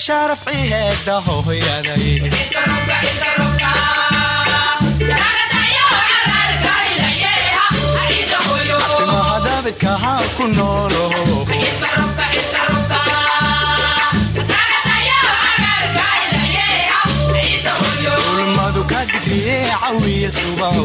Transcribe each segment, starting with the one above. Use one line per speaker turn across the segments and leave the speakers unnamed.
sharafciheeda hooyaday timahadabidkaha ku noolo ulmadu ka digriye cawiya subaho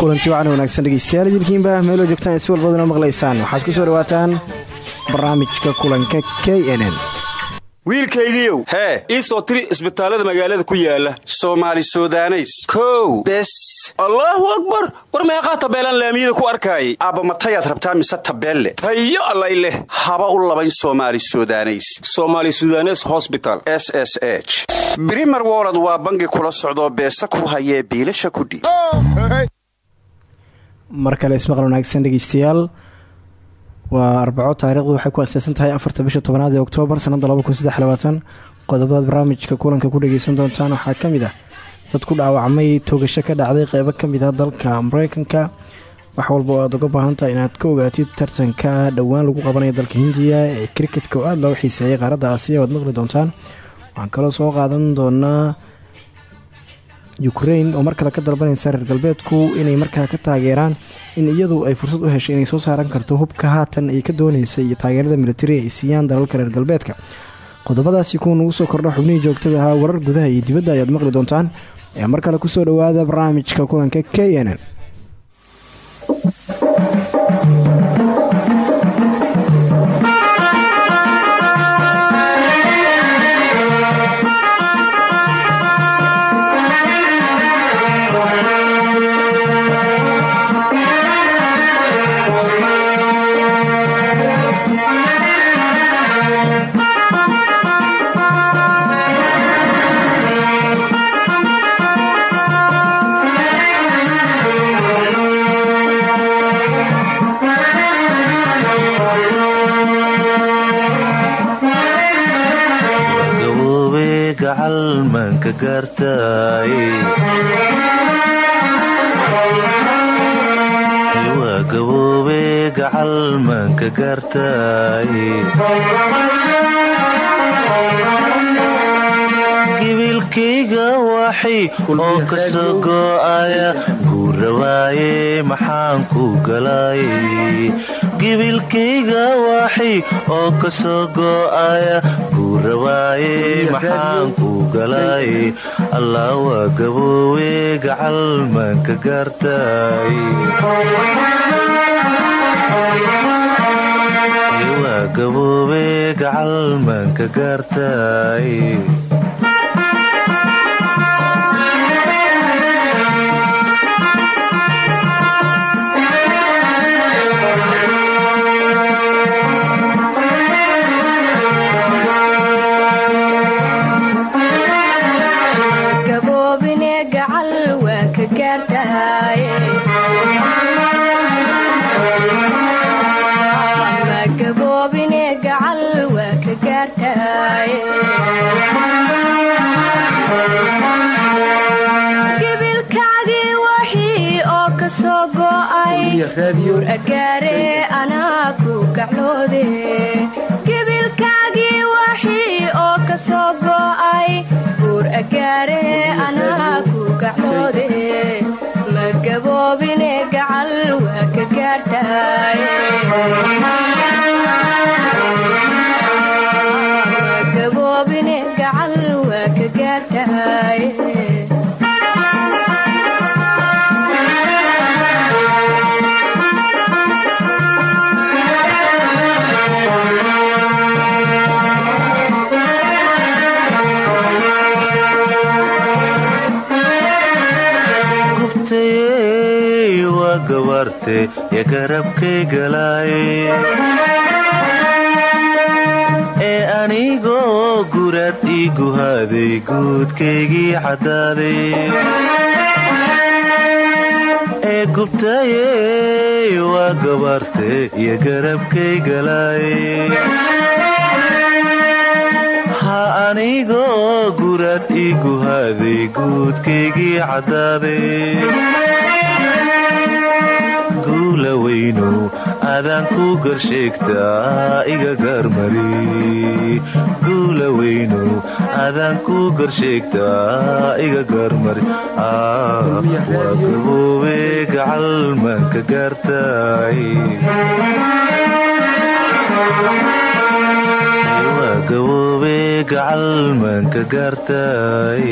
kulanti wacan wanaagsan dhegeystayaal jilkiinba meeloo joogtaan si walbaduna maqlaysaan. Waxaad ku soo dhawaataan barnaamijka kulanka k n n.
Wiilkaygiiow hee ii soo tiri isbitaallada magaalada ku yaalla soomaali sudaneys. Kow. Bes. Allaahu akbar! War meeqaa tabeelaan laamiyada ku arkaayay? Aabba matayaad rabtaa mise tabeelle? Tayo allay leh. Haba u labayn soomaali sudaneys. Somaali sudanes hosbital s s h. Brimer wolod waa bangi kula socdoo beesa ku hayee biilasha kudhiib
mar kale ismaqal wanaagsan dhegeystayaal. Waa arbaco taarikhdu waxay ku aaseysan tahay afarta bisha tobanaad ee oktoobar sanada qodobadaad barnaamijka kulanka ku dhageysan doontaan waxaa ka mid ah dad ku dhaawacmay toogasho ka dhacday qeybo ka mid ah dalka mareykanka. Wax walba oo aad uga baahantahay inaad ka ogaatid tartanka dhowaan lagu qabanaya dalka hindiya ee kriketka oo aada loo xiiseeyay qaaradda aasiya waad maqli doontaan. Waxaan kaloo soo qaadan doonaa ukrain oo mar kale ka dalbanaysa reer galbeedku inay markaa ka taageeraan in iyadu ay fursad u heshay inay soo saaran karto hubka haatan ay ka dooneysay iyo taageerada militari ay siiyaan dalalka reer galbeedka. Qodobadaasi kuwa nagu soo kordha xubnihii joogtada ahaa warar gudaha iyo dibadda ayaad maqli doontaan ee mar kale ku soo dhawaada barnaamijka kulanka k n
gaboobe gacal manka gaartaay gibilkayga waxay oo ka soo go'aya guurawaaye maxaan ku galay gibilkayga waxay oo ka soo go'aya guurawaaye maxaan ku galay? Allah waa gacal manka gaartay.
Buur gaartahay
hore ee garabkay ee anigoo gurad ii guhaaday guudkaygii caddaaday ee gubtayey waa gabartee iyo garabkay galaaye anigoo gurad ii guhaaday guudkaygii caddaaday guula weynow adaan ku garsheegtaa iga gaarmari guula weynow adaan ku garsheegtaa iga gaarmari waa gaboobe gacal maanka gaartaay waa gaboobe gacal maanka gaartaay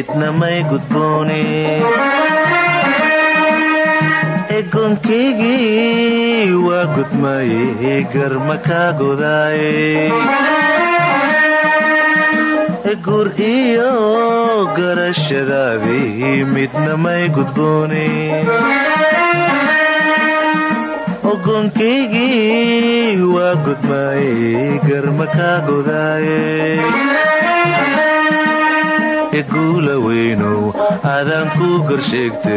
midna may gudboone egoonkaygii waa gudmaaye garma kaa godaaye egur iyo garashadaadii midna may gudboone ogoonkaygii waa gudmaaye garma kaa godaaye iguula weynow adaan ku garsheegte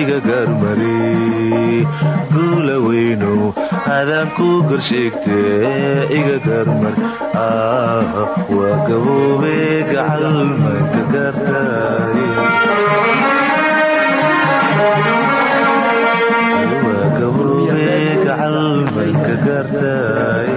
iga gaarmari guula weynow adaan ku garsheegte iga gaarmari waa gaboobe gacal manka gaartaay gacal manka gaartaay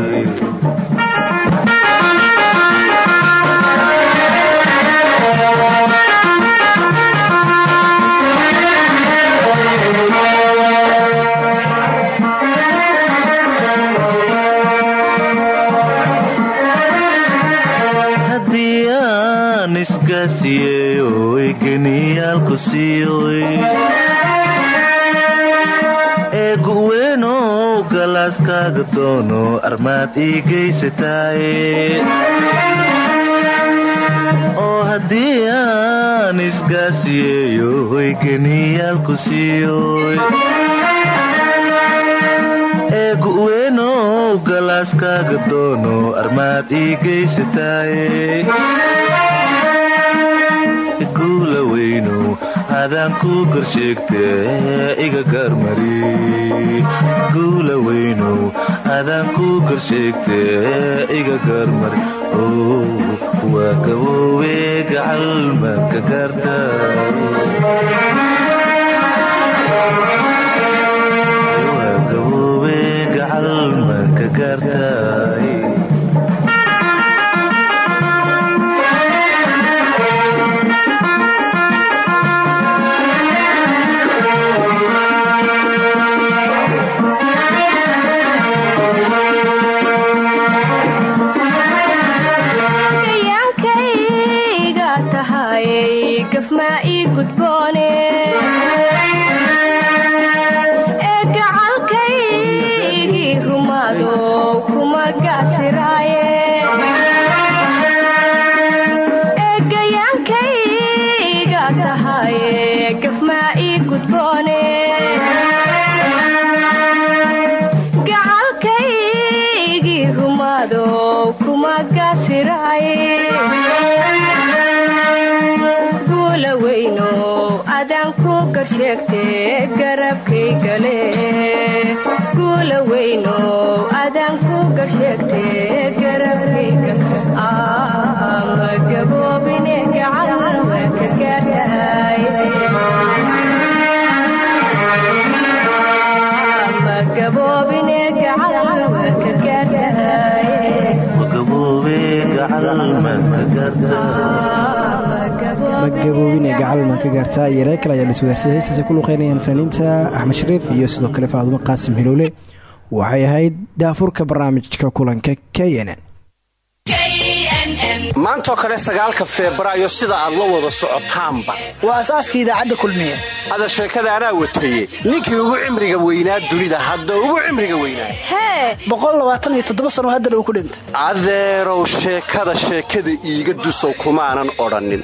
galaaskaaga doono armaad ii geysataaye oo haddii aan isgaasiiyey oy geniyaalku siiyoy. Ee gu'weynow galaaskaaga doono armaad ii geysataaye adaan ku garsheegte iga gaarmari guula weynow adaan ku garsheegte iga gaarmari waa gaboobe gacal maanka gaartaay
gacalman ka gaartaa iyo reer kale ayaa laiswadaarsaday heestaasi ku luqeynayaan fanaaniinta axmed shariif iyo sidoo kale faadumo qaasim hiloole waxay ahayd daafurka barnaamijka kulanka k n n
maantoo kale sagaalka febraayo sida aad la wada socotaanba
waa asaaska idaacadda kulmiye
ada sheekada anaa wataye ninkii ugu cimriga weynaa dunida hadda ugu cimriga weynaa
hee sano haddana uu ku dhintay
adeerow sheekada sheekada iiga dusow kumaanan odhannin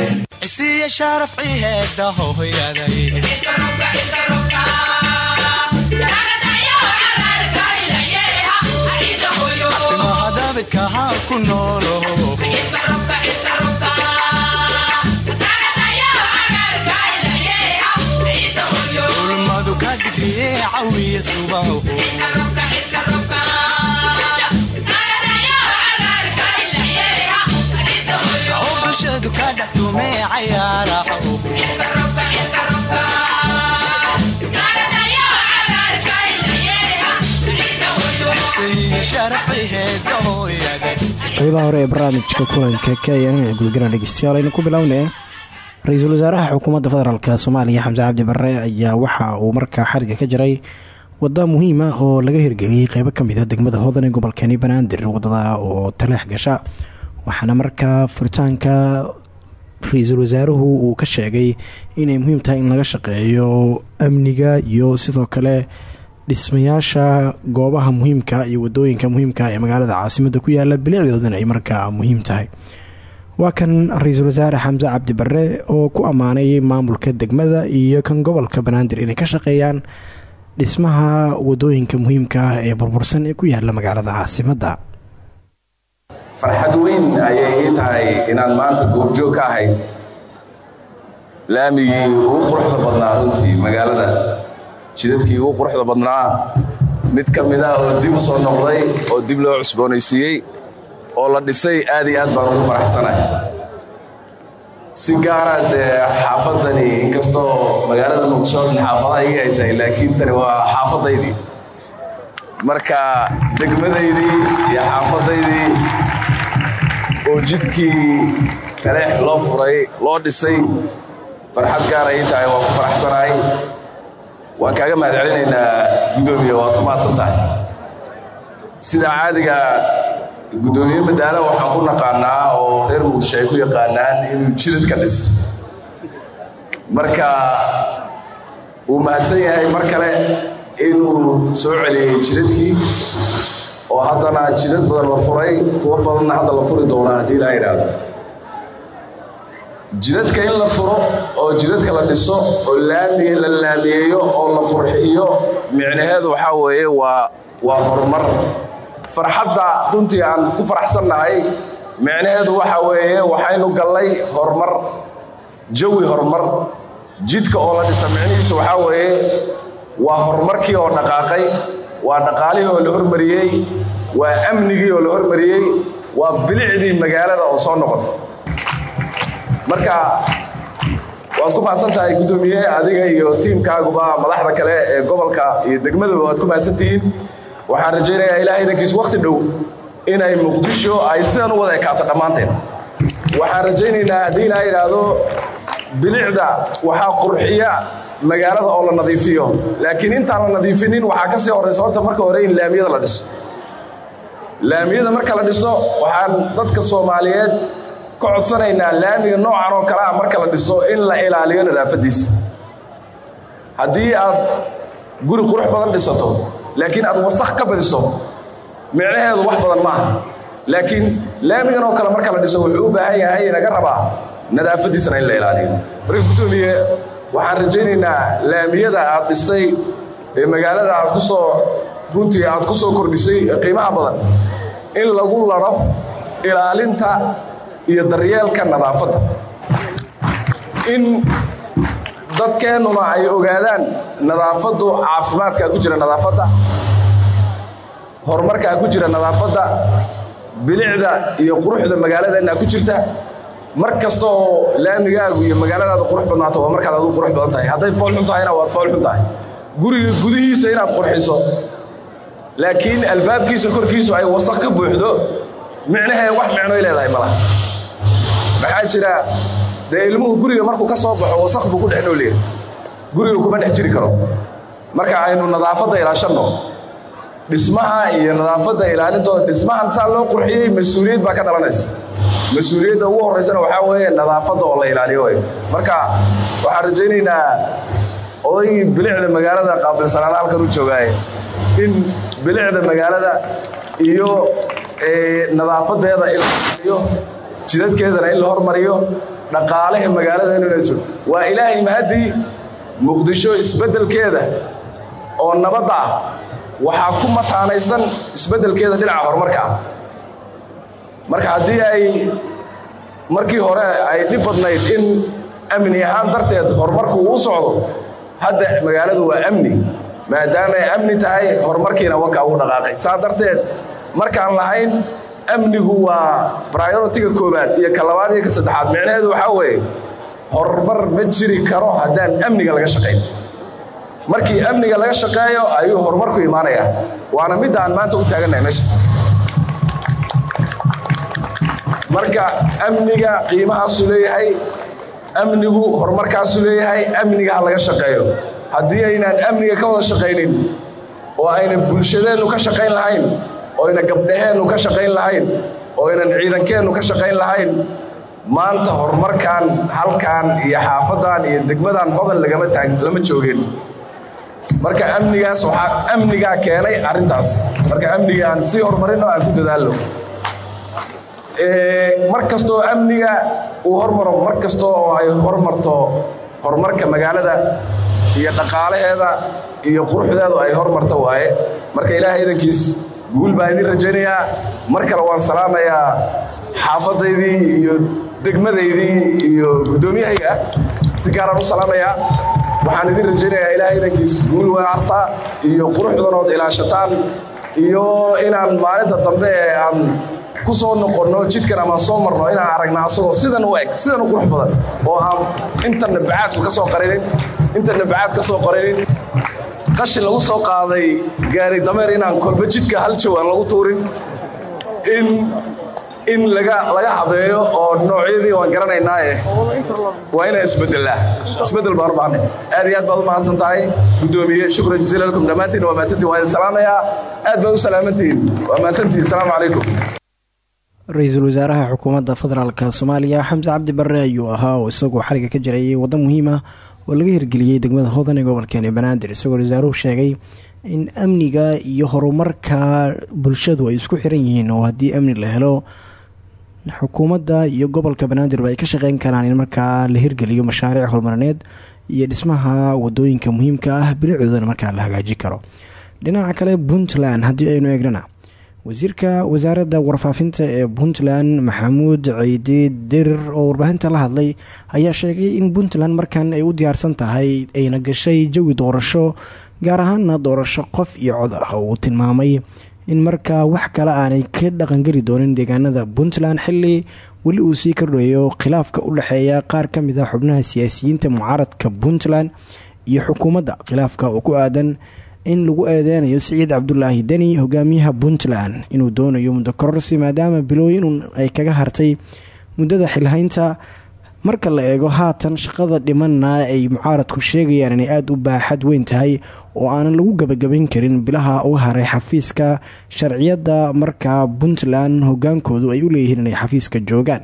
isiya sharaf ciheeda hooyaday timaha dabidka ha ku noolo ulmadu ka digriye cawiya subaho
qeybaha hore ee barnaamijka kulanka k n n ee gudagaran dhegeystayaal aynu ku bilownay ra'iisul wasaaraha xukuumadda federaalk soomaaliya xamse cabdi barre ayaa waxa uu markaa xariga ka jiray wadda muhiim ah oo laga hirgeliyey qeybo ka mid a degmada hodan ee gobolkani banaadir waddada oo taleex gasha waxaana markaa furitaanka ra'iisul wasaaruhu uu ka sheegay inay muhiim tahay in laga shaqeeyo amniga iyo sidoo kale dhismayaasha goobaha muhiimka iyo waddooyinka muhiimka ee magaalada caasimada ku yaalla bilicdoodana ay markaa muhiim tahay. Waa kan ra'iisul wasaare xamse cabdi barre oo ku ammaanay maamulka degmada iyo kan gobolka banaadir inay ka shaqeeyaan dhismaha waddooyinka muhiimka ah ee burbursan ee ku yaalla magaalada caasimadda
farxad weyn ayay ii tahay inaan maanta goobjoog ka ahay laamigii ugu quruxda badnaa runtii magaalada jidadkii ugu quruxda badnaa. Mid ka mid ah oo dib u soo noqday oo dib loo cusboonaysiiyey oo la dhisay aad iyo aad baan ugu faraxsanahay si gaara dee xaafadani inkastoo magaalada muqdisho dhan xaafadaha iga ay tahay laakiin tani waa xaafadaydii marka degmadaydii iyo xaafadaydii oo jidkii taleex loo furay loo dhisay farxad gaara ii tahay waan ku faraxsanahay waan kaaga mahad celinaynaa guddoomiye waad ku mahadsan tahay sida caadiga guddoomiye madaala waxaan ku naqaanaa oo reer muqdisho ay ku yaqaanaan inuu jidad ka dhiso. Marka wuu mahadsan yahay mar kale inuu soo celiyey jidadkii oo haddana jidad badan la furay kuwo badanna hadda la furi doonaa haddii laa idhaahdo jidadka in la furo oo jidadka la dhiso oo laami la laamiyeeyo oo la qurxiyo micnaheedu waxaa weeye waa waa horumar. Farxadda runtii aan ku faraxsannahay micnaheedu waxaa weeye waxaynu gallay horumar jawi horumar. Jidka oo la dhisa micnihiisu waxaa weeye waa horumarkii oo dhaqaaqay waa dhaqaalihii oo la hormariyey waa amnigii oo la hormariyey waa bilicdii magaalada oo soo noqotay marka waad ku mahadsan tahay guddoomiye adiga iyo tiimkaaguba madaxda kale ee gobolka iyo degmadaba waad ku mahadsan tihiin waxaan rajaynayaa ilaahay idankiisu wakhti dhow inay muqdisho ay sidan u wada ekaato dhammaanteed. Waxaan rajaynaynaa haddii ilaa idhaahdo bilicda waxaa qurxiya magaalada oo la nadiifiyo. Laakiin intaan la nadiifinin waxaa ka sii horraysa horta marka hore in laamiyada la dhiso. Laamiyada marka la dhiso waxaan dadka soomaaliyeed ka codsanaynaa laamiga noocan oo kale ah marka la dhiso in la ilaaliyo nadaafaddiisa haddii aad guri qurux badan dhisato laakiin aad wasakh ka badiso micnaheedu wax badan maaha. Laakiin laamigan oo kale marka la dhiso wuxuu u baahan yahay inaga rabaa nadaafaddiisana in la ilaaliyo. Marka gudoomiye waxaan rajaynaynaa laamiyada aad dhistay ee magaalada aad ku soo runtii aad ku soo kordhisay qiimaha badan. In lagu laro ilaalinta iyo daryeelka nadaafadda. In dadkeennuna ay ogaadaan nadaafaddu caafimaadkaa ku jira nadaafadda horumarkaa ku jira nadaafadda bilicda iyo quruxda magaaladeenna ku jirta mar kasta oo laamigaagu iyo magaaladaada qurux badnaato waa markaad aduu qurux badan tahay. Hadday fool xun tahayna waad fool xun tahay. Guriga gudihiisa inaad qurxiso laakiin albaabkiisa korkiisu ay wasaq ka buuxdo micnahee wax micnoy leedahay ma laha maxaa jira? Dee ilmuhu guriga markuu ka soo baxo wasaq ku dhex noolyahay guriga kuma dhex jiri karo. Marka aynu nadaafadda ilaashanno dhismaha iyo nadaafadda ilaalintooda dhismahan saa loo qurxiyey mas'uuliyad baa ka dhalanaysa. Mas'uuliyadda ugu horraysana waxaa weeye nadaafadda oo la ilaaliyo wey marka waxaan rajaynaynaa odaygii bilicda magaalada qaabilsanaana halkan u joogaaye in bilicda magaalada iyo nadaafadeeda in la hormariyo jidadkeedana in la hormariyo dhaqaalaha magaalada in waa ilaahay mahadii muqdisho isbeddelkeeda oo nabadda ah. Waxaa ku mataanaysan isbeddelkeeda dhinaca horumarka. Ah marka haddii ay markii hore ay dhib badnayd in amni ahaan darteed horumarku uu socdo hadda magaaladu waa amni. Maadaama ay amni tahay horumarkiina wakaa uu dhaqaaqay. Saa darteed markaan lahayn amnigu waa brioritiga koowaad iyo ka labaad iyo ka saddexaad. Micnaheedu waxaa weeye horumar ma jiri karo haddaan amniga laga shaqayn markii amniga laga shaqeeyo ayuu horumarku imaanayaa. Waana midda aan maanta u taagannahay meesha. Marka amniga qiimahaasuu leeyahay amnigu horumarkaasuu leeyahay amniga ha laga shaqeeyo. Haddii aynaan amniga ka wada shaqaynin oo aynan bulshadeennu ka shaqayn lahayn oo ayna gabdhaheennu ka shaqayn lahayn oo aynan ciidankeennu ka shaqayn lahayn maanta horumarkan halkan iyo xaafadan iyo degmadan hodan lama joogin. Marka amnigaas waxaa amnigaa keenay arrintaas. Marka amniga aan sii horumarinno aan ku dadaalno. Mar kastoo amniga uu hormaro mar kasta oo ay hormarto horumarka magaalada iyo dhaqaalaheeda iyo quruxdeedu ay hormarto waaye marka ilaahay idankiis guul baan idin rajaynayaa. Mar kale waan salaamayaa xaafadaydii iyo degmadaydii iyo guddoomiyahayga si gaaraan u salaamayaa waxaan idin rajaynayaa ilaahay idankiis guul waarta iyo quruxdanood ilaashataan iyo inaan maalinta dambe ee aan ku soo noqonno jidkan ama soo marno inaan aragna asagoo sidan u eg sidan u qurux badan oo aan intana bacaadku ka soo qarinin intana bacaad ka soo qarinin qashin lagu soo qaaday gaari dameer inaan kolba jidka hal jawaan lagu tuurin. In laga habeeyo oo noocyadii waan garanaynaaye. Waa inaan isbedelaa isbeddel baan u baahnay aad iyo aad baad u mahadsan tahay. Guddoomiye shukran jasiila lakum. Dhammaantiin waa mahadsantiin waan idin salaamayaa. Aad baad u salaamantihiin waa mahadsantihiin asalaamu calaykum.
Ra'iisul wasaaraha xukuumadda federaalk soomaaliya xamse cabdi barre ayuu ahaa oo isagoo xaliga ka jirayay waddo muhiim ah oo laga hirgeliyey degmada hodan ee gobolkeeni banaadir isagoo wasaaruhu sheegay in amniga iyo horumarka bulshadu ay isku xiran yihiin oo haddii amni la helo xukuumadda iyo gobolka banaadirba ay ka shaqeyn karaan in markaa la hirgeliyo mashaariic horumarineed iyo dhismaha waddooyinka muhiimka ah bilicoodana markaa la hagaaji karo. Dhinaca kale puntland haddii aynu eegnana wasiirka wasaaradda warfaafinta ee puntland maxamuud ciidi dirir oo warbaahinta la hadlay ayaa sheegay in puntland markan ay u diyaarsan tahay ayna gashay jawi doorasho gaar ahaana doorasho qof iyo cod ah. Oo tilmaamay in markaa wax kale aanay ka dhaqangeli doonin deegaanada puntland xili weli uu sii kordhayo khilaafka u dhexeeya qaar ka mid a xubnaha siyaasiyiinta mucaaradka puntland iyo xukuumadda khilaafka oo ku aadan in lagu eedeynayo siciid cabdulaahi deni hogaamiyaha puntland inuu doonayo muddo kororsi maadaama bilooyin ay kaga hartay muddada xilhaynta. Marka la eego haatan shaqada dhimanna ay mucaaradku sheegayaan inay aada u baaxad weyn tahay oo aanan lagu gabagabayn karin bilaha uga haray xafiiska sharciyadda. Markaa puntland hogaankoodu ay u leeyihiin inay xafiiska joogaan.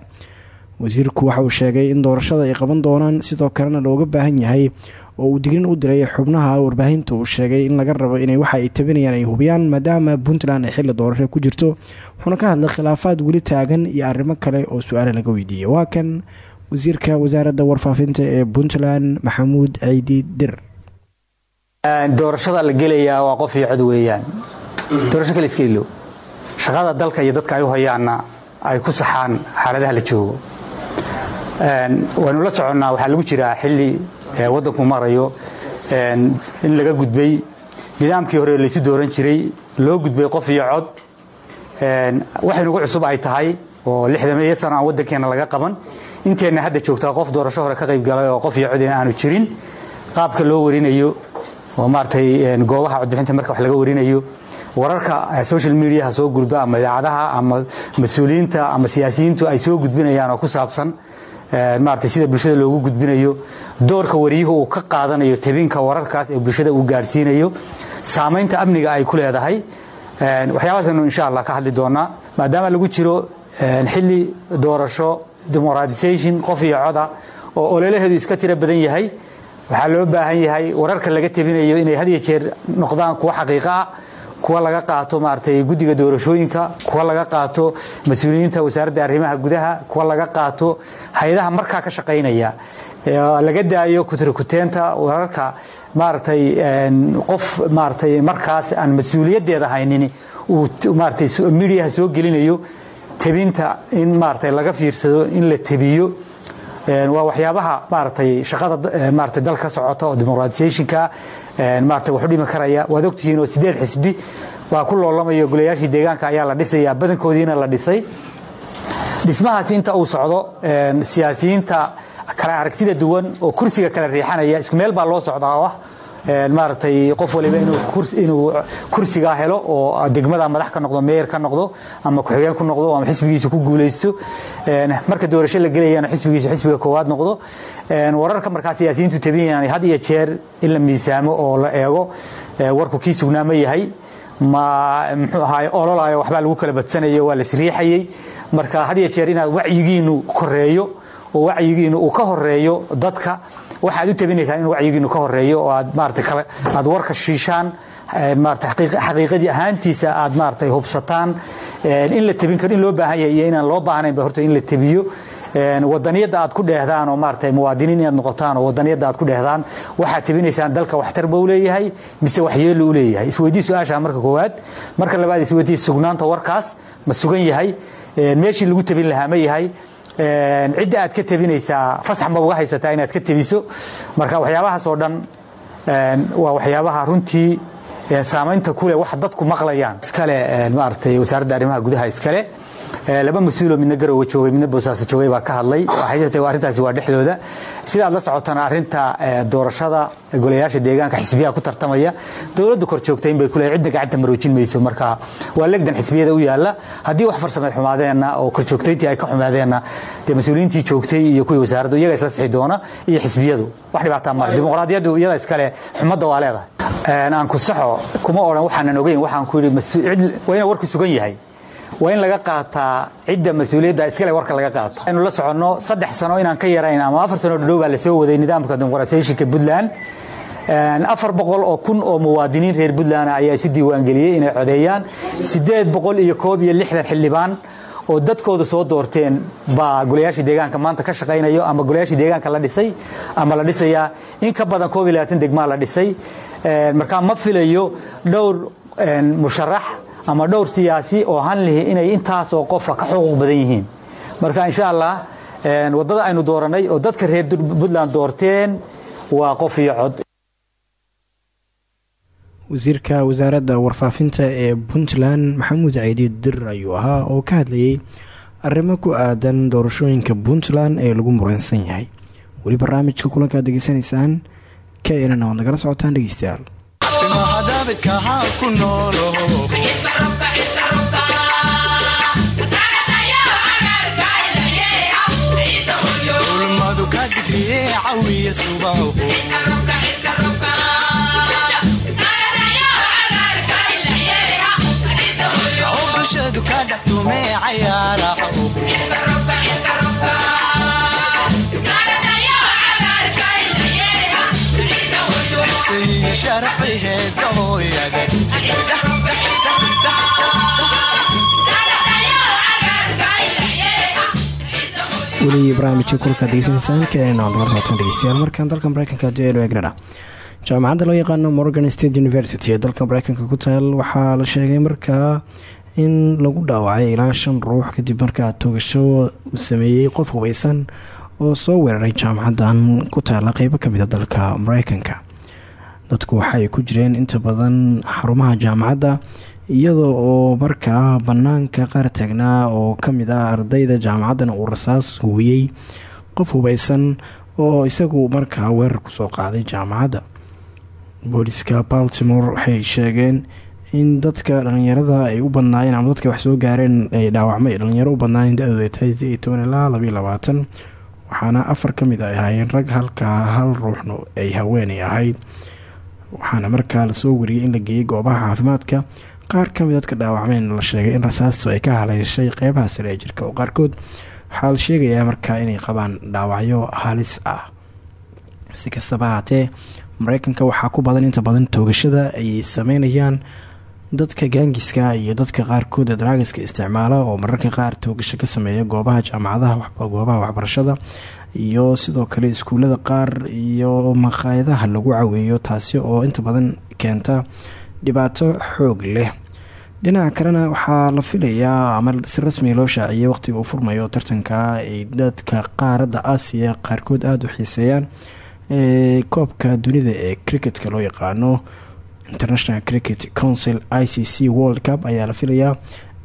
Wasiirku waxa uu sheegay in doorashada ay qaban doonaan sidoo kalena looga baahan yahay oo uu digrin u diray xubnaha warbaahinta uu sheegay in laga rabo inay waxa ay tabinayaan ay hubiyaan maadaama puntland ay xilli doorasho ku jirto. Wuxuuna ka hadlay khilaafaad weli taagan iyo arrimo kale oo su'aale laga weydiiyey waa kan wasiirka wasaaradda warfaafinta ee puntland maxamuud ciidi dir.
Doorashada la gelayaa waa qof iyo cod weeyaan. Doorasho iska ilo shaqada dalka iyo dadka ay u hayaanna ay ku saxaan xaaladaha la joogo. Waynu la soconnaa waxaa lagu jiraa xilli waddanku marayo in laga gudbay nidaamkii hore laysu dooran jiray loo gudbay qof iyo cod waxaynugu cusub ay tahay oo lixdameeyo sano aan waddankeenna laga qaban inteenna hadda joogtaa qof doorasho hore ka qayb galay oo qof iyo cod aanu jirin qaabka loo warinayo oo maaragtay goobaha codbixinta marka wax laga warinayo wararka social mediaha soo gudba ama idaacadaha ama mas'uuliyiinta ama siyaasiyiintu ay soo gudbinayaan oo ku saabsan maaragtay sida bulshada loogu gudbinayo doorka wariyuhu uu ka qaadanayo tabinka wararkaas ee bulshada uu gaadhsiinayo saamaynta amniga ay ku leedahay waxyaabahaasaynu insha allah ka hadli doonaa maadaama lagu jiro xilli doorasho demoratisation qof iyo coda oo ololaheedu iska tiro badan yahay waxaa loo baahan yahay wararka laga tabinayo inay had iyo jeer noqdaan kuwa xaqiiqo ah kuwa laga qaato maaragtay guddiga doorashooyinka kuwa laga qaato mas'uuliyiinta wasaaradda arrimaha gudaha kuwa laga qaato hay'adaha markaa ka shaqaynaya. Laga daayo kutrikuteenta wararka maaragtay qof maaragtay markaas aan mas'uuliyaddeeda haynin uu maaragtay midiyaha soo gelinayo tebinta in maaragtay laga fiirsado in la tebiyo. Waa waxyaabaha maaragtay shaqada maaragtay dalka ka socota oo demoratisation-ka maaragtay wax u dhimi karaya waad ogtihiin oo sideed xisbi waa ku loolamayo golayaashii deegaanka ayaa la dhisayaa badankoodiina la dhisay. Dhismahaasi inta uu socdo siyaasiyiinta kale aragtida duwan oo kursiga kala riixanaya isku meel baa loo socdaa oo ah maaragtay qof waliba inuu kursigaa helo oo degmada madax ka noqdo meyer ka noqdo ama ku-xigeen ku noqdo ama xisbigiisa ku guulaysto. Marka doorasho la gelayana xisbigiisa xisbiga koowaad noqdo wararka markaa siyaasiyiintu tabinayaan had iyo jeer in la miisaamo oo la eego. Warku kii sugnaa ma yahay ma muxuu ahaay ololayo waxbaa lagu kala badsanayo waa la isriixayey marka had iyo jeer inaad wacyigiinu koreeyo oo wacyigiinu uu ka horeeyo dadka waxaad u tabinaysaan in wacyigiinu ka horeeyo oo aad maarata aad warka shiishaan maarata xaqiiqadii ahaantiisa aad maaragtay hubsataan in la tabin karo in loo baahan yahay iyo inaan loo baahnaynba horta in la tabiyo. Wadaniyadda aad ku dheehdaan oo maaragtay muwaadiniin inaad noqotaan oo wadaniyadda aad ku dheehdaan waxaad tabinaysaan dalka waxtarba u leeyahay mise waxyeello u leeyahay. Isweydii su'aasha marka koowaad. Marka labaad isweydii sugnaanta warkaas ma sugan yahay. Meeshii lagu tabin lahaa ma yahay cidda aad ka tabinaysaa fasax ma uga haysataa inaad ka tabiso marka waxyaabahaas dhan waa waxyaabaha runtii saamaynta kuleh wax dadku maqlayaan. Iskale maaragtay wasaaradda arrimaha gudaha iskale laba mas'uuloo midna garowe joogay midna boosaaso joogay baa ka hadlay. Arrintaasi waa dhexdooda. Sidaad la socotana arrinta doorashada golayaasha deegaanka xisbiyaha ku tartamaya dowladdu kor joogtayn bay kuleeyahay cidda gacanta maroojin mayso marka waa legdan xisbiyada u yaalla. Haddii wax farsameed xumaadeenna oo kor joogtayntii ay ka xumaadeenna dee mas'uuliyiintii joogtay iyo kuwii wasaaraddu iyaga isla sixi doona iyo xisbiyadu. Wax dhibaataa male dimuqraadiyaddu iyada iskale xumadda waa leedahay. Aan ku kuma odhan waxaanan ogeyn waxaan ku yidhi waa inuu warku sugan yahay waa in laga qaataa cidda mas'uuliyadda iskale warka laga qaato. Aynu la soconno saddex sano inaan ka yarayn ama afar sano dhadhow baa la soo waday nidaamka dimuqratisyaashinka puntland. Afar boqol oo kun oo muwaadiniin reer puntland ayaa isu diiwaangeliyey inay codeeyaan. Siddeed boqol iyo koob iyo lixdan xildhibaan oo dadkooda soo doorteen baa golayaashii deegaanka maanta ka shaqaynayo ama golayaashii deegaanka la dhisay ama la dhisayaa. In ka badan koob iyo labaatan degmaa la dhisay. Markaa ma filayo dhowr musharax ama dhowr siyaasi oo hanlihi inay intaas oo qofa ka xuquuq badan yihiin. Marka insha allah waddada aynu dooranay oo dadka reer puntland doorteen waa qof iyo cod.
Wasiirka wasaaradda warfaafinta ee puntland maxamuud ciidi dir ayuu ahaa oo ka hadlayay arrimo ku aadan doorashooyinka puntland ee lagu muransan yahay. Weli barnaamijka kulankaad degeysanaysaan knn waad nagala socotaan dhegeystayaal
cawiye cawiye subaho bulshadu ka dhex tumee cayaaraha sharafayheeda
weli barnaamijka kulka degeysanaysaan keenana ad nagala socotaan dhegeystayaal markaan dalka mareykanka haddii aynu jaamacadda loo yaqaano morgan state university. Ee dalka mareykanka ku taal waxaa la sheegay markaa in lagu dhaawacay ilaa shan ruux kadib markaa toogasho uu sameeyey qof hubeysan oo soo weeraray jaamacaddan ku taala qeybo ka mid a dalka mareykanka dadku waxaay ku jireen inta badan xarumaha jaamacadda iyadoo oo markaa banaanka qaar taagnaa oo ka mid ah ardayda jaamacaddana uu rasaas huwiyey qof hubeysan oo isagu markaa weerar ku soo qaaday jaamacadda. Booliska baltimore waxay sheegeen in dadka dhalinyarada ay u badnaayeen ama dadka wax soo gaareen ay dhaawacmay dhalinyaro u badnaayeen da-doodu ay tahay sideed toban ilaa labayo labaatan waxaana afar ka mid ay ahaayeen rag halka hal ruuxna ay haweenay ahayd. Waxaana markaa la soo wariyey in la geeyey goobaha caafimaadka qaar ka mid dadka dhaawacmeen la sheegay in rasaastu ay ka haleeshay qeybaha sare ee jirka oo qaarkood waxaa la sheegayaa markaa inay qabaan dhaawacyo halis ah. Si kastaba ahaatee mareykanka waxaa ku badan inta badan toogashada ay sameynayaan dadka gaangiska iyo dadka qaarkood ee daraagiska isticmaala oo mararka qaar toogasho ka sameeya goobaha jaamacadaha goobaha waxbarashada iyo sidoo kale iskuulada qaar iyo maqaayadaha lagu caweeyo taasi oo inta badan keenta dhibaato xoog leh. Dhinaca kalena waxaa la filayaa ama si rasmiga loo shaaciyay waqtiga uu furmayo tartanka ay dadka qaaradda aasiya qaarkood aada u xiiseeyaan ee koobka dunida ee cricketka loo yaqaano. International cricket council i c c world cup ayaa la filayaa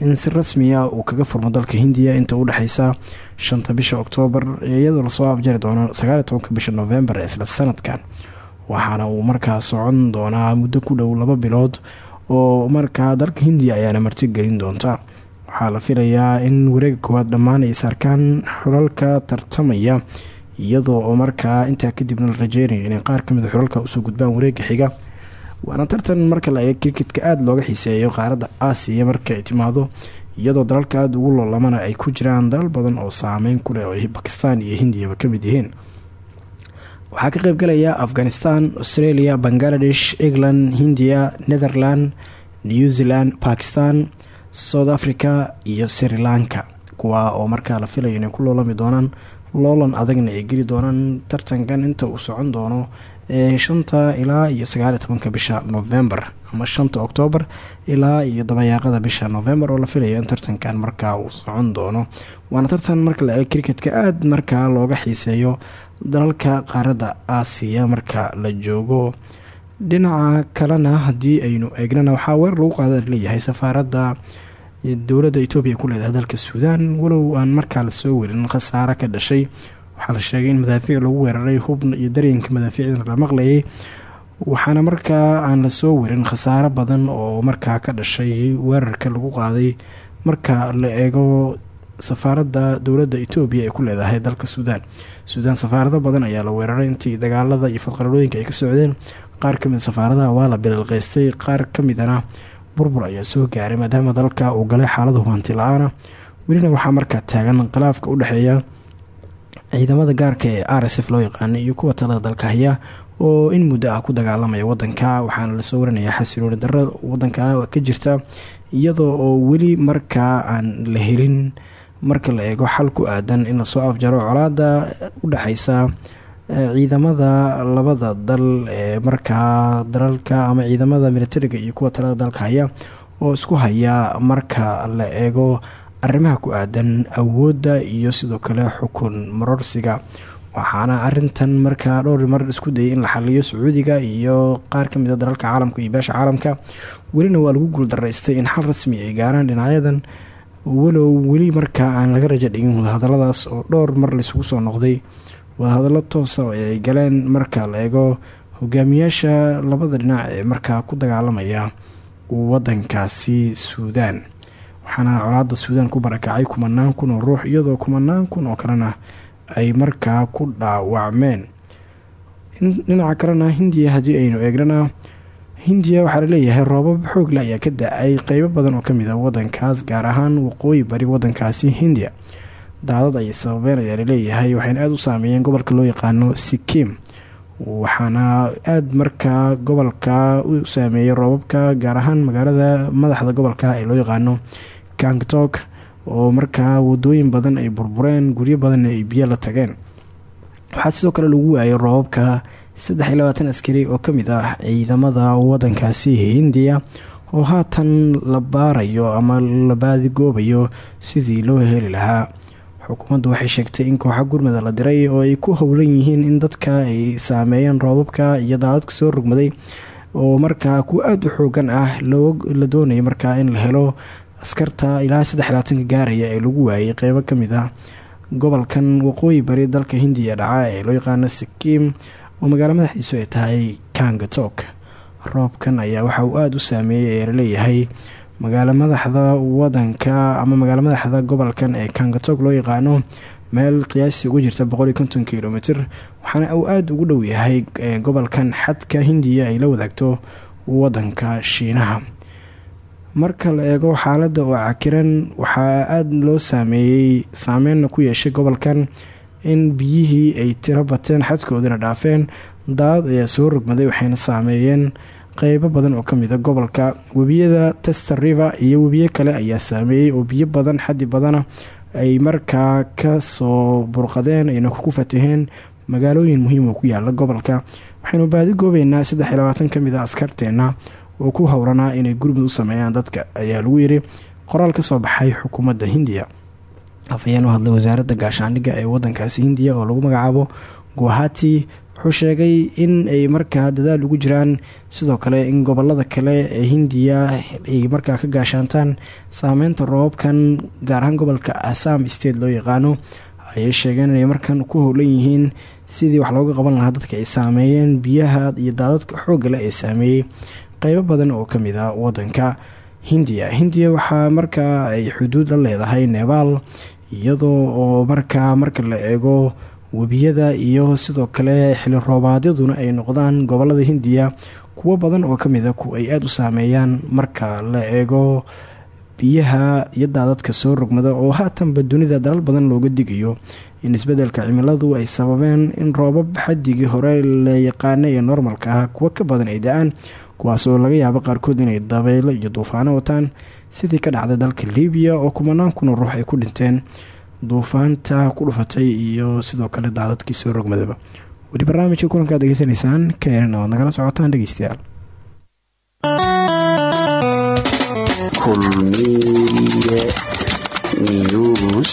in si rasmiya uu kaga furmo dalka hindiya inta u dhexeysa shanta bisha oktoobar iyadoo la soo afjari doono sagaaliy tobanka bisha novembar ee isla sanadkan waxaana uu markaa socon doonaa muddo ku dhow laba bilood oo markaa dalka hindiya ayaana martigelin doonta. Waxaa la filayaa in wareega koowaad dhammaan ay saarkaan xulalka tartamaya iyadoo oo markaa intaa kadibna la rajeynayo inay qaar ka mid xulalka u soo gudbaan wareega xiga. Waana tartan marka la eego kriketka aada looga xiiseeyo qaaradda aasiya marka ay timaado iyadoo dalalka aada ugu loolamana ay ku jiraan dalal badan oo saameyn ku leh oo bakistan iyo hindiyaba ka mid yihiin waxaa ka qeybgalaya afghanistan australia bangaladesh england hindiya netherland new zealand bakistan south africa iyo sri lanka. Kuwaa oo markaa la filayo inay ku loolami doonaan loolan adagna ay geli doonaan tartankan inta uu socon doono ee shanta ilaa iyo sagaaliyo tobanka bisha november ama shanta oktoobar ilaa iyo dabayaaqada bisha november oo la filayo in tartankan markaa uu socon doono. Waana tartan marka la eego cricketka aada markaa looga xiiseeyo dalalka qaaradda aasiya marka la joogo. Dhinaca kalena haddii aynu eegnana waxaa weer lagu qaada leeyahay safaaradda dowladda etoobiya ku leedahay dalka suudaan. Walow aan markaa la soo werin khasaare ka dhashay. Waxaa la sheegay in madaafiic lagu weeraray hubna iyo daryanka madaafiicda la maqlayay. Waxaana markaa aan la soo werin khasaare badan oo markaa ka dhashay weerarka lagu qaaday. Marka la eego safaaradda dowladda etoobiya ay ku leedahay dalka suudaan. Suudaan safaarado badan ayaa la weeraray intii dagaalada iyo fadqalalooyinka ay ka socdeen. Qaar ka mid safaaradaha waa la bililqeystay qaar kamidana burbur ayaa soo gaaray maadaama dalka uu galay xaalada hubanti la'aana. Welina waxaa markaa taagan khilaafka u dhexeeya ciidamada gaarka ee r s f loo yaqaana iyo kuwa talada dalka haya oo in muddo ah ku dagaalamaya wadanka waxaana la soo warinayaa xasilooni darra wadanka ka jirta iyadoo oo weli markaa aan la helin marka la eego xal ku aadan in la soo afjaro colaada u dhexeysa ciidamada labada dal ee markaa dalalka ama ciidamada militariga iyo kuwa talada dalka haya oo isku haya marka la eego arrimaha ku aadan awoodda iyo sidoo kale xukun marorsiga. Waxaana arintan markaa dhowr mar isku dayay in la xaliyo sacuudiga iyo qaar ka mid a dalalka caalamka iyo beesha caalamka. Welina waa lagu guuldaraystay in xal rasmi ay gaaraan dhinacyadan walow weli markaa aan laga rajo dhigin wadahadaladaas oo dhowr mar laisugu soo noqday wadahadalo toosa oo ay galeen marka la eego hogaamiyaasha labada dhinac ee markaa ku dagaalamaya wadankaasi suudaan. Waxaana colaada suudaan ku barakacay kumanaan kun oo ruux iyadoo kumanaan kun oo kalena ay markaa ku dhaawacmeen. Dhinaca kalena hindiya haddii aynu eegnana hindiya waxaa la leeyahay roobab xoogle ayaa ka da'ay qeybo badan oo ka mid a ah wadankaas gaar ahaan waqooyi bari wadankaasi hindiya. Daadad ayay sababeen ayaa la leeyahay waxayna aada u saameeyeen gobolka loo yaqaano sikim waxaana aada markaa gobolka u saameeyay roobabka gaar ahaan magaalada madaxda gobolka ee loo yaqaano gangtok oo markaa wadooyin badan ay burbureen guryo badan ay biyo la tageen. Waxaa sidoo kale lagu waayay roobabka saddex iyo labaatan askari oo ka mid ah ciidamada wadankaasi hindiya oo haatan la baarayo ama la baadigoobayo sidii loo heli lahaa. Xukuumaddu waxay sheegtay in kooxa gurmada la diray oo ay ku howlan yihiin in dadka ay saameeyeen roobabka iyo daadadka soo rogmaday oo markaa kuwa aada u xoogan ah la doonaya markaa in la helo askarta ilaa saddex labaatanka gaaraya ee lagu waayay qeybo ka mid ah gobolkan waqooyi bari dalka hindiya dhaca ee loo yaqaano sikiim oo magaalo madaxdiisu ay tahay kangatok roobkan ayaa waxa uu aada u saameeyay ee la leeyahay magaalo madaxda wadanka ama magaalo madaxda gobolkan ee kangatog loo yaqaano meel qiyaastii ugu jirta boqoliyo konton kilomitr waxaana uu aada ugu dhow yahay gobolkan xadka hindiya ay la wadaagto wadanka shiinaha. Marka la eego xaaladda oo cakiran waxaa aada loo saameeyey saameynna ku yeeshay gobolkan in biyihii ay tiro bateen xadkoodina dhaafeen. Daad ayaa soo rogmaday waxayna saameeyeen. Qeybo badan oo kamida gobolka webiyada tester river iyo webiyo kale ayaa saameeyey oo biyo badan xaddi badana ay markaa ka soo burqadeen ayna ku fataheen magaalooyin muhiim oo ku yaalla gobolka. Waxaynu baadi goobeynaa saddex iyo labaatan ka mid a ah askarteena oo ku howranaa inay gurmud u sameeyaan dadka ayaa lagu yiri qoraal ka soo baxay xukuumadda hindiya afhayeen u hadlay wasaaradda gaashaandhigga ee wadankaasi hindiya oo lagu magacaabo guwahati wuxuu sheegay in ay markaa dadaal ugu jiraan sidoo kale in gobollada kale ee hindiya ay markaa ka gaashaantaan saameynta roobabkan gaar ahaan gobolka assam state loo yaqaano. Ayay sheegeen inay markan ku howlan yihiin sidii wax looga qaban lahaa dadka ay saameeyeen biyaha iyo daadadka xoogale ee saameeyey. Qeybo badan oo ka mid ah wadanka hindiya. Hindiya waxaa markaa ay xuduud la leedahay nebaal iyadoo oo markaa marka la eego webiyada iyo sidoo kale xili roobaadyaduna ay noqdaan gobollada hindiya kuwo badan oo ka mid a ah ku ay aada u saameeyaan marka la eego biyaha iyo daadadka soo rogmada oo haatanba dunida dalal badan looga digayo. In isbeddelka cimiladu ay sababeen in roobab xadigii hore la yaqaana ee normalka ah kuwo ka badan ay da'aan kuwaas oo laga yaabo qaarkood inay dabeylo iyo duufaano wataan. Sidii ka dhacday dalka libiya oo kumanaan kuna ruux ay ku dhinteen duufaanta ku dhufatay iyo sidoo kale daadadkii soo rogmadaba. Weli barnaamijka kulankaad degeysanaysaan ka eran oad nagala socotaan dhegeystayaal
kulmiye news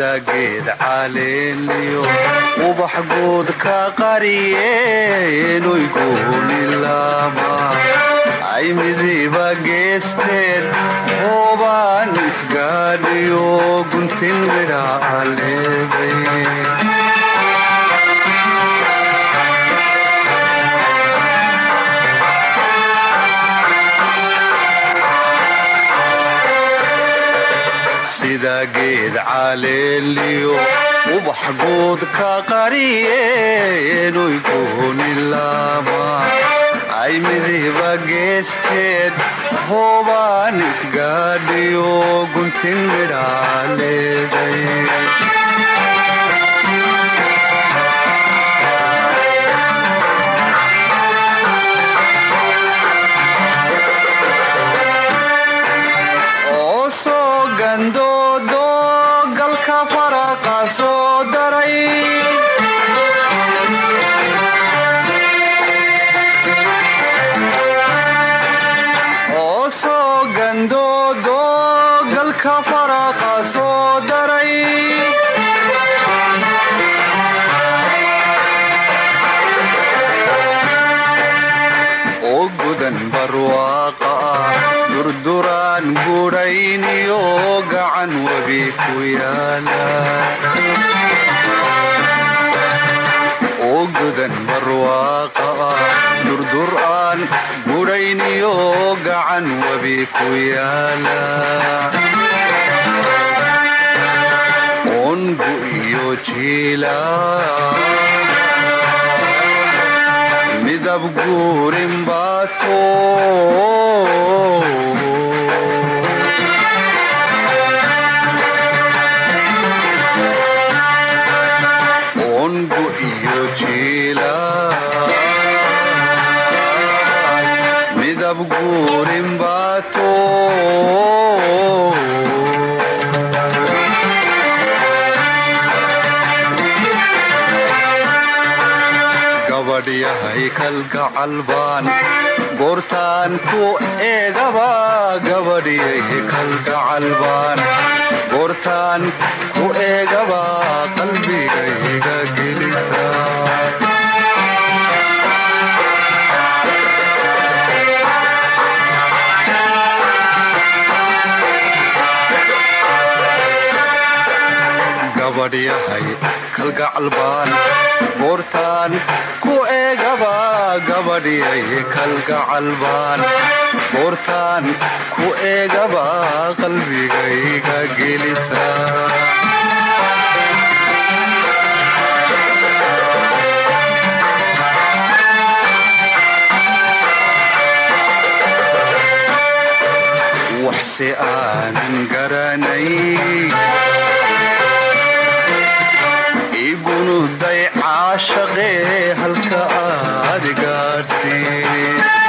geed caleeliyo ubax guud ka qariyeenuy goonilaama ay midiba geesteed hoobaan isgaadhiyo guntin midha aleegay sida geed caleeliyo ubax guud ka qariyeenuy goonilaama ay midiba geesteed hoobaan isgaadhiyo guntin midhaa ku yaalla oo godan barwaaqa ah durdur aan gudhayniyo gacan webi ku yaalla iyo jiila midab guurin baato midab guurin baato gabadhyahay kalgacal baan goortaan ku eegaba gabadhyay kalgacal baan goortaan ku eegaba qalbigayga gelisa gabadhyahay kalgacal baan goortaan ku gabadhyay kalgacal baan goortaan ku eegaba qalbigayga gelisa. Waxse aanan garanay caashaqee halka aad gaadhsiin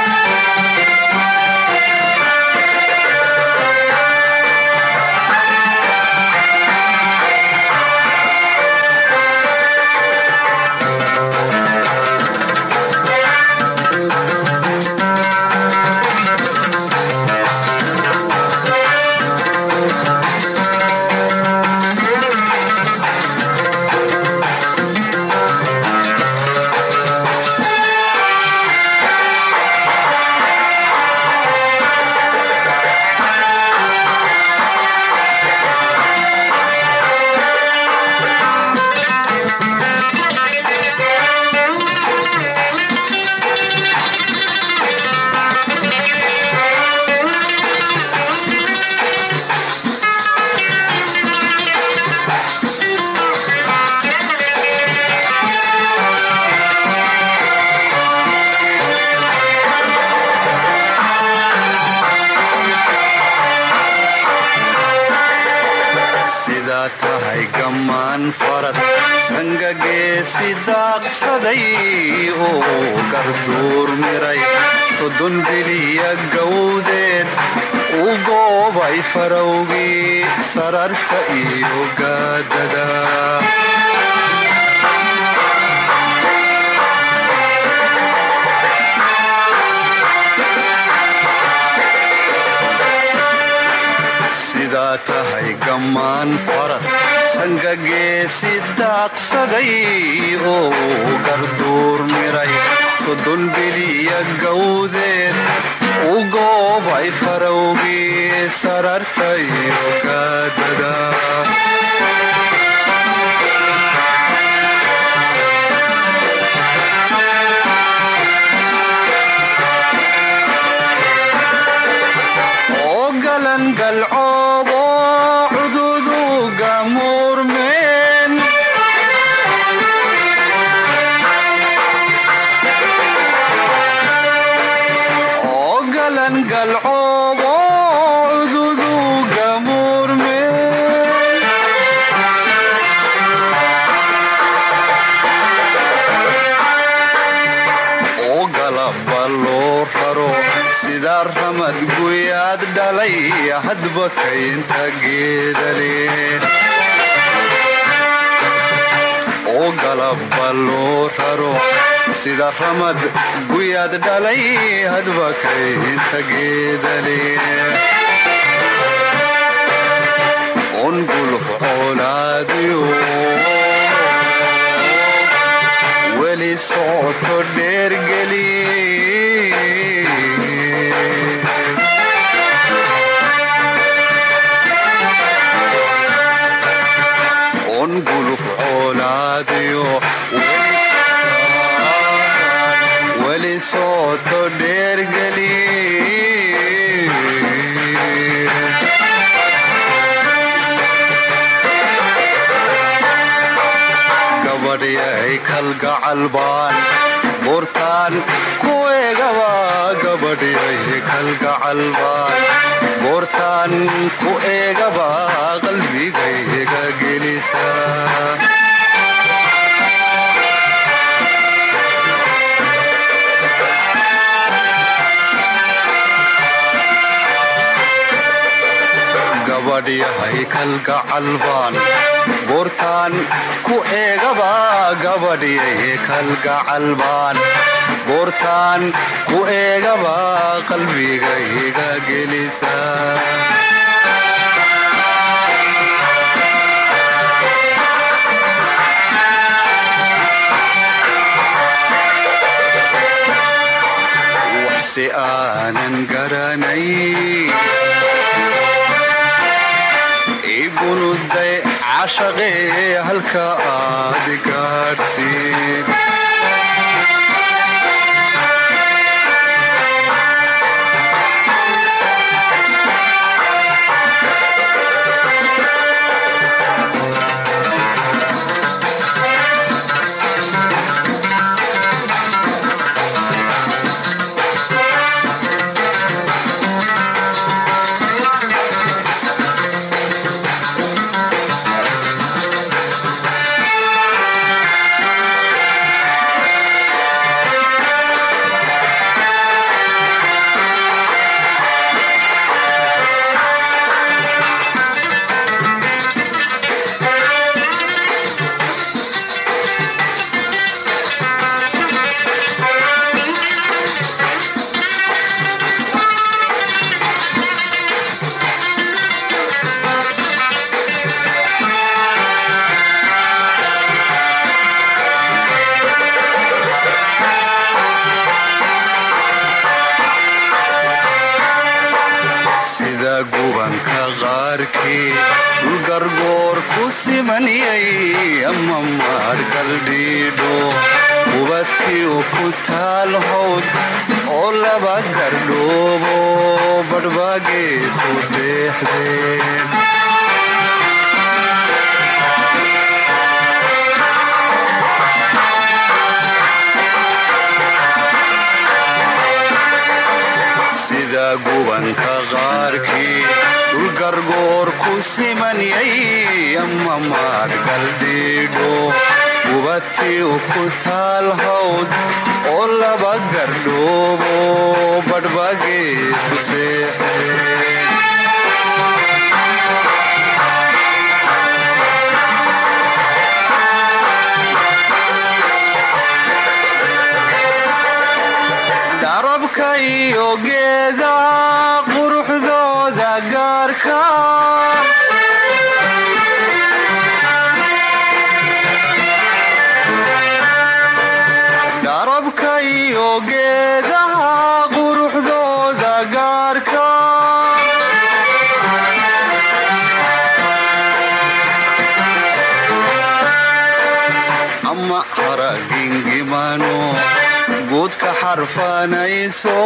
sidaa tahay gammaan faras sangageesi daaqsaday oo garduur miray soddon biliya gawdeed u goobay farowgii sararta iyo gaadada sidaa tahay gammaan faras sangageesi daaqsaday oo garduur miray soddon biliya gawdeed u goobay farowgii sararta iyo hadba kaynta raro sida ramad guyaad dhalay hadba kaynta geedale on guluf coolaadiyo weli socoto dheergeli kalgacal baan buurtaan ku eegaba gabadhyay kalgacal baan buurtaan ku eegaba qalbigayga gelisa gabadhyahay kalgacal buurtaan ku eegaba gabadhyay kalgacal baan buurtaan ku eegaba qalbigayga gelisa waxse aanan garanay ibunuday cashaqee halka aad gaadhsiin gubatiu ama haragingimano guudka xarfanayso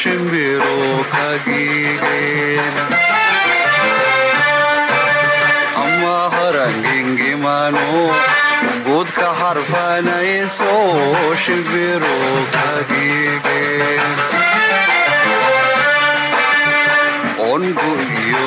shimbiro ka giigeen ama harangingimano guudka xarfanayso shimbiro ka giigeen ongu iyo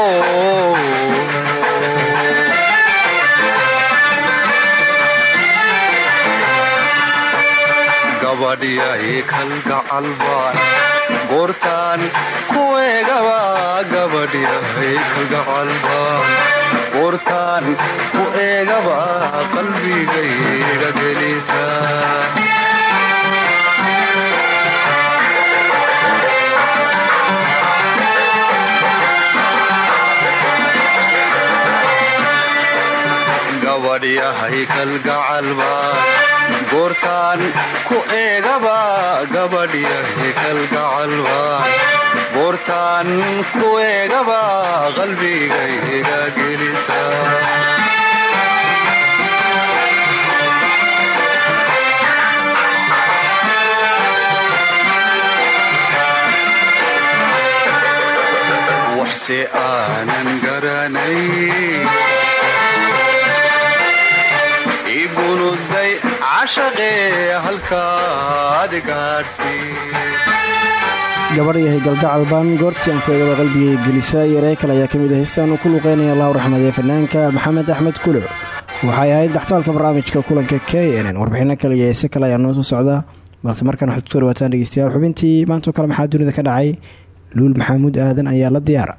gabadhyay kalgacalbaan goortaan ku eegaba gabadhyay kalgacalbaan goortaan ku eegaba qalbigayga gelisa gabadhyahay kalgacalbaan goortaan ku eega eegaba gabadhyahay kalgacalbaan goortaan ku eegaba qalbigayga gelisa waxse aanan garanay cashaqee halkaad gaadhsii
gabadh yahay galgacal baan goortii aan ku eegaba qalbigay gelisa iyo ree kale ayaa ka mid ah uu ku luqeynaya allahu raxmadee fanaanka maxamed axmed kuluc. Waxay ahayd dhaxtaalka barnaamijka kulanka k n warbixino kale iyo heese kale ayaa noo soo socda. Balse markaan waxaad ku dhawaataan dhegeystayaal xubintii maantoo kale maxaa dunida ka dhacay? Luul maxamuud aadan ayaa la diyaara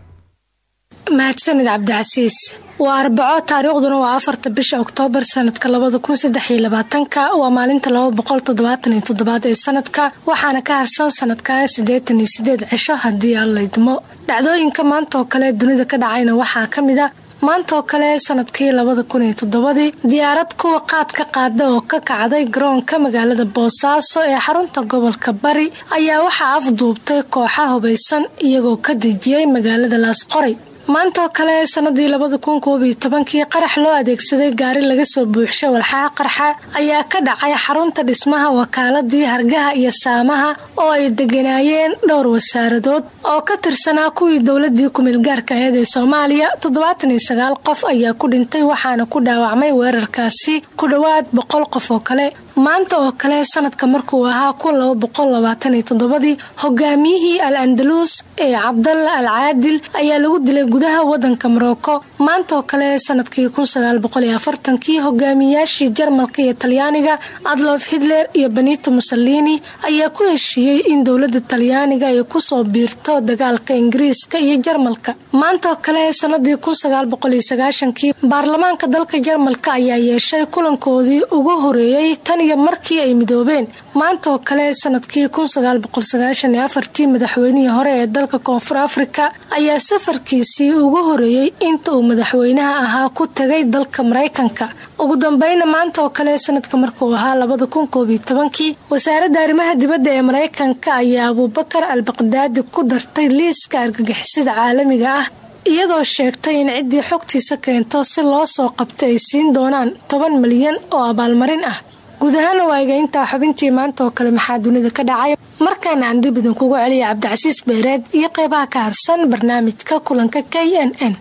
mahadsanid cabdicasiis waa arbaco taariikhduna waa afarta bisha oktoobar sanadka labada kun saddex iyo labaatanka. Waa maalinta laba boqol toddobaatan iyo toddobaad ee sanadka waxaana ka harsan sanadkan siddeetan iyo sideed cisho haddii aan laydmo dhacdooyinka maantaoo kale dunida ka dhacayna waxaa ka mid a maantaoo kale sannadkii labada kun iyo toddobadii diyaarad kuwa qaad ka qaada oo ka kacday garoonka magaalada boosaaso ee xarunta gobolka bari ayaa waxaa afduubtay kooxa hubaysan iyagoo ka dejiyey magaalada laasqoray maantaoo kale sanadii labada kun qarax loo adeegsaday gaari laga soo buuxshay walxaha qarxa ayaa ka dhacay xarunta dhismaha wakaaladii hargaha iyo saamaha oo ay deganaayeen dhowr wasaaradood oo ka tirsanaa kuwii dowladii kumeelgaarka aheed ee soomaaliya. Toddobaatan iyo sagaal qof ayaa ku dhintay waxaana ku dhaawacmay weerarkaasi ku dhowaad boqol qof oo kale maanta oo kale sanadka markuu ahaa kun laba boqol hogaamiyihii al andalus ee cabdalla al caadil ayaa lagu dilay gudaha wadanka morocco maanta oo kale sannadkii kun sagaal boqol jarmalka iyo talyaaniga adlof hitler iyo benito mussolini ayaa ku heshiiyey in dowladda talyaaniga ay ku soo biirto dagaalka ingiriiska iyo jarmalka. Maanta oo kale sanadii kun sagaal baarlamaanka dalka jarmalka ayaa yeeshay kulankoodii ugu horeeyey tan iyo markii ay midoobeen. Maanta oo kale sannadkii afartii madaxweynihii hore ee dalka koonfur afrika ayaa safarkiisii ugu horeeyey inta uu madaxweynaha ahaa ku tagay dalka maraykanka. Ugu dambeyna maanta oo kale sanadka markuu ahaa wasaaradda arrimaha dibadda ee maraykanka ayaa abuubakar al baqdaadi ku dartay liiska argagixisada caalamiga ah iyadoo sheegtay in ciddii xogtiisa keento si loo soo qabto ay siin doonaan toban milyan oo abaalmarin ah guud ahaana waaga intaa xubintii maanta oo kale maxaa dunida ka dhacay? Markaana aan dib idinkugu celiya cabdicasiis beereed iyo qeybaha ka harsan barnaamijka kulanka k n n.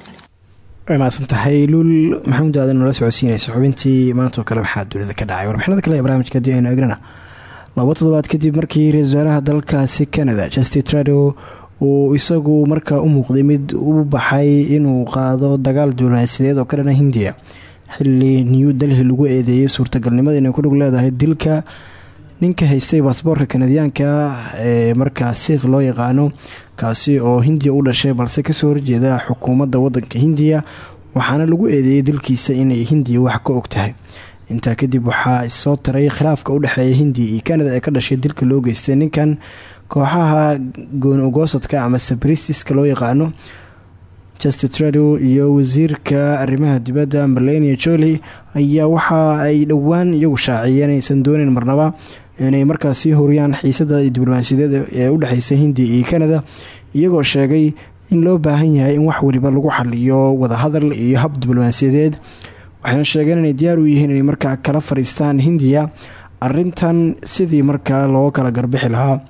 Way mahadsan tahay luul maxamuud aadan nala socodsiinaysa xubintii kale maxaa dunida ka dhacay? Warbixinada kale ee barnamijka haddii aynu laba toddobaad kadib markii ra'isul dalkaasi canada justin trudeau uu isagu markaa u muuqday mid u baxay inuu qaado dagaal diblomaasiyadeed oo ka dhana hindiya xili new delhi lagu eedeeyay suurtagalnimada inay ku dhug leedahay dilka. Ninka haystay baasboorka kanadiyaanka ee markaa siikh loo yaqaano kaasi oo hindiya u dhashay balse ka soo horjeeda xukuumadda wadanka hindiya waxaana lagu eedeeyay dilkiisa inay hindiya wax ka og tahay. Intaa kadib waxaa soo taray khilaafka u dhexeeya hindiya iyo canada ee ka dhashay dilka loo geystay ninkan. Kooxaha gooni ogoosadka ama sabristiska loo yaqaano justin trudeau iyo wasiirka arrimaha dibadda marlenia joli ayaa waxa ay dhowaan iyagu shaaciyeen inaysan dooneyn marnaba inay markaas sii horiyaan xiisada diblomaasiyadeed ee u dhexeysa hindiya iyo canada iyagoo sheegay in loo baahan yahay in wax waliba lagu xaliyo wadahadal iyo hab diblomaasiyadeed. Waxayna sheegeen inay diyaar u yihiin inay markaa kala fadhiistaan hindiya arintan sidii markaa loo kala garbixi lahaa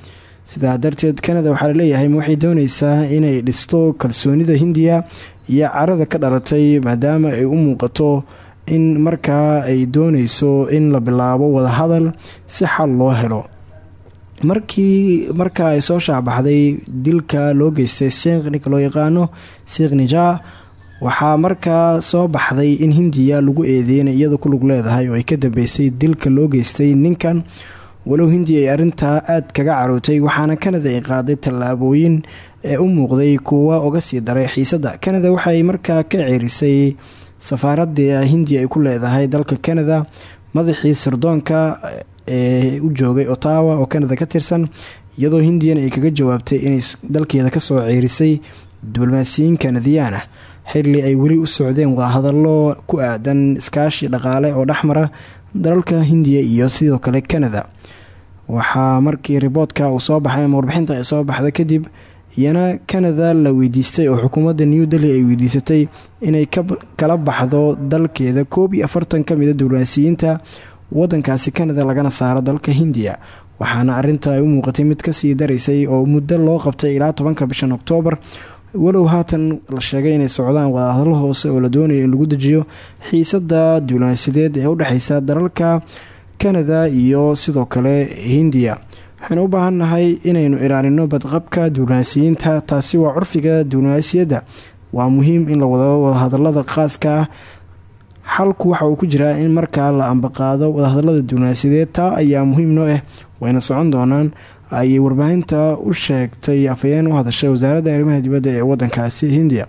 sidaa darteed canada waxaa la leeyahay ma waxay dooneysaa inay dhisto kalsoonida hindiya iyo carada ka dhalatay maadaama ay u muuqato in markaa ay dooneyso in la bilaabo wadahadal si xal loo helo. Markii markaa ay soo shaacbaxday dilka loo geystay siikh ninka loo yaqaano siikh nija waxaa markaa soo baxday in hindiya lagu eedeynay iyadoo ku lug leedahay oo ay ka dambeysay dilka loo geystay ninkan walow hindiya ay arrintaa aada kaga carootay waxaana canada ay qaaday tallaabooyin ee u muuqday kuwa uga sii daray xiisadda. Canada waxay markaa ka ceerisay safaaradda hindiya ay ku leedahay dalka canada madaxii sirdoonka ee u joogay ottawa oo canada ka tirsan iyadoo hindiyana ay kaga jawaabtay inay dalkeeda ka soo ceerisay diblomaasiyiin kanadiyaan ah xilli ay weli u socdeen wadahadallo ku aadan iskaashi dhaqaale oo dhexmara dalalka hindiya iyo sidoo kale canada waxaa markii riboodka uu soo baxay ama warbixinta ay soo baxda kadib iyana canada la weydiistay oo xukuumadda new delhi ay weydiisatay inay kala baxdo dalkeeda koob iyo afartan ka mida diblomaasiyiinta wadankaasi canada lagana saaro dalka hindiya. Waxaana arinta ay u muuqatay mid ka sii daraysay oo muddo loo qabtay ilaa tobanka bishan oktoobar walow haatan la sheegay inay socdaan wadahadalo hoose oo la doonayo in lagu dejiyo xiisada diblomaasiyadeed ee udhexeysa dalalka canada iyo sidoo kale hindiya waxaynu u baahannahay inaynu ilaalino badqabka diblomaasiyiinta taasi waa curfiga diblomaasiyadda waa muhiim in la wado wadahadalada qaaska. Ah xalku waxa uu ku jiraa in markaa la ambaqaado wadahadalada diblomaasiyadeed taa ayaa muhiim noo ah. Wayna socon doonaan ayay warbaahinta u sheegtay afhayeen u hadashay wasaaradda arrimaha dibadda ee wadankaasi hindiya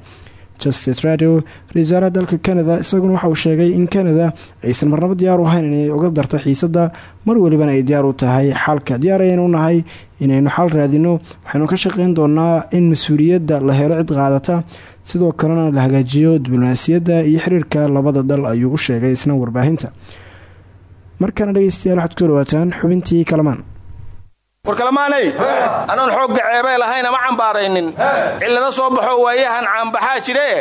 justice radio. Ra dalka canada isaguna waxa uu sheegay in canada aysan marnabo diyaar u ahayn inay uga darto xiisadda mar walibana ay diyaar u tahay xalka. Diyaar ayaynu nahay inaynu xal raadino. Waxaynu ka shaqeyn doonaa in mas'uuliyadda la helo cid qaadata. Sidoo kalena la hagaajiyo diblomaasiyadda iyo xiriirka labada dal ayuu u sheegay isna warbaahinta. Markana dhegeystayaal waxaad ku dhawaataan xubintii kalamaan
warkalamaanay anoon xoogga ceebee lahayn ama cambaaraynin. Cillado soo baxo waayahan caanbaxaa jiree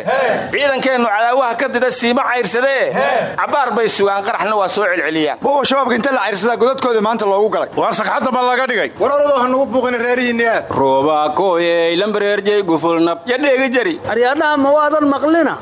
ciidankeennu cadaawaha ka dida siima cayrsadee cabbaar bay sugaan qaraxna waa soo celceliyaan.
Buwa shabaabka inta la cayrsadaa godadkoodii maanta loogu galay. Waar sagxadda ma laga dhigay? War oradoo ha nugu buuqina reerihiinni aad.
Roobaakoyey lambareerjey gufulnab yadheegi jari.
Aryadhaha ma waadan maqlina?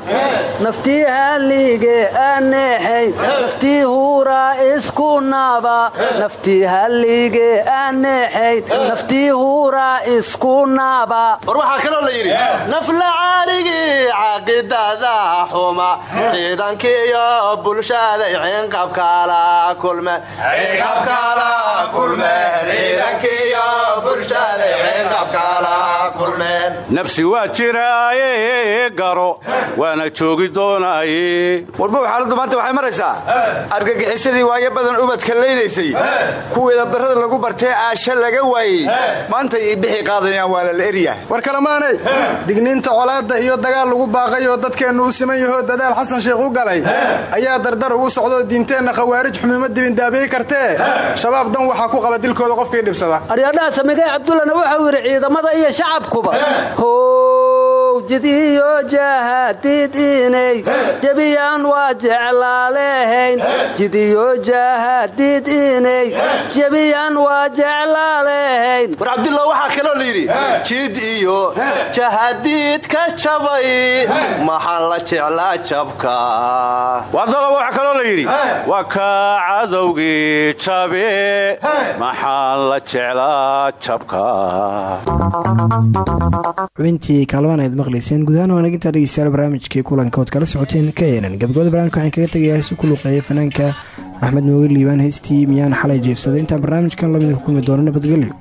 Naftii halige aneexey naftii huuraa isku naaba. Naftii halige aneex naftii huura isku naaba.
War waxaa kaloo la yidhi nafla caarigii caaqidada xuma. Ciidankiiyo bulshaday cinqabkaala kulmeen
nafsi waa jiraaye garo waana joogi doonaaye.
Warbow xaaladdu maanta waxay maraysaa argagixisadii waayo badan ubadka laynaysay kuwii dabdarrada lagu bartee aasha laga waayey maantay bixi qaadayaan waa lala eryahay.
War kalemaanay digniinta colaadda iyo dagaal lagu baaqay oo dadkeennu u siman yahoo dadaal xasan sheekh u galay ayaa dardar ugu socdoo diinteenna khawaarij xumimo dibindaabiyi kartee. Shabaab dan waxaa ku qaba dilkooda qofkii dhibsada.
Aryadhaha samigay cabdullana waxau yidhi ciidamada iyo shacabkuba how jidiyo jaahadiid inay jebiyaan waa jeclaalehayn jidiyo jaahadiid inay jebiyaan waa jeclaalehayn
war cabdullah waxaa kaloo la yidhi jid iyo jahadiid ka jabay maxaan la jeclaa jabka?
Wadalaba waxaa kaloo la yidhi waa kaa cadowgii jabe maxaan la jeclaa jabka
maqlayseen gudahaan waa nagintaa dhegeystayaal barnaamijkii kulanka ood kala socoteen ka yenan gabagabada barnamijka waxaan kaga tegayaa heesu ku luuqeeya fanaanka axmed mooge liibaan heystii miyaan xalay jeefsaday intaan barnaamijkan lamida ku kulmi doono nabadgelyo